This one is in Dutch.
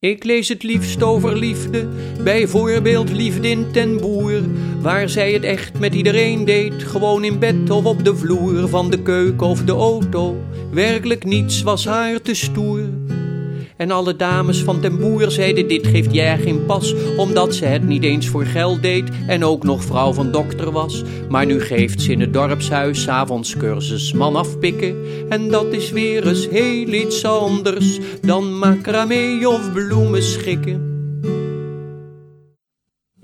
Ik lees het liefst over liefde, bijvoorbeeld liefde in ten boer, waar zij het echt met iedereen deed, gewoon in bed of op de vloer van de keuken of de auto. Werkelijk niets was haar te stoer. En alle dames van ten boer zeiden dit geeft jij geen pas, omdat ze het niet eens voor geld deed en ook nog vrouw van dokter was. Maar nu geeft ze in het dorpshuis avonds cursus man afpikken. En dat is weer eens heel iets anders dan macramé of bloemen schikken.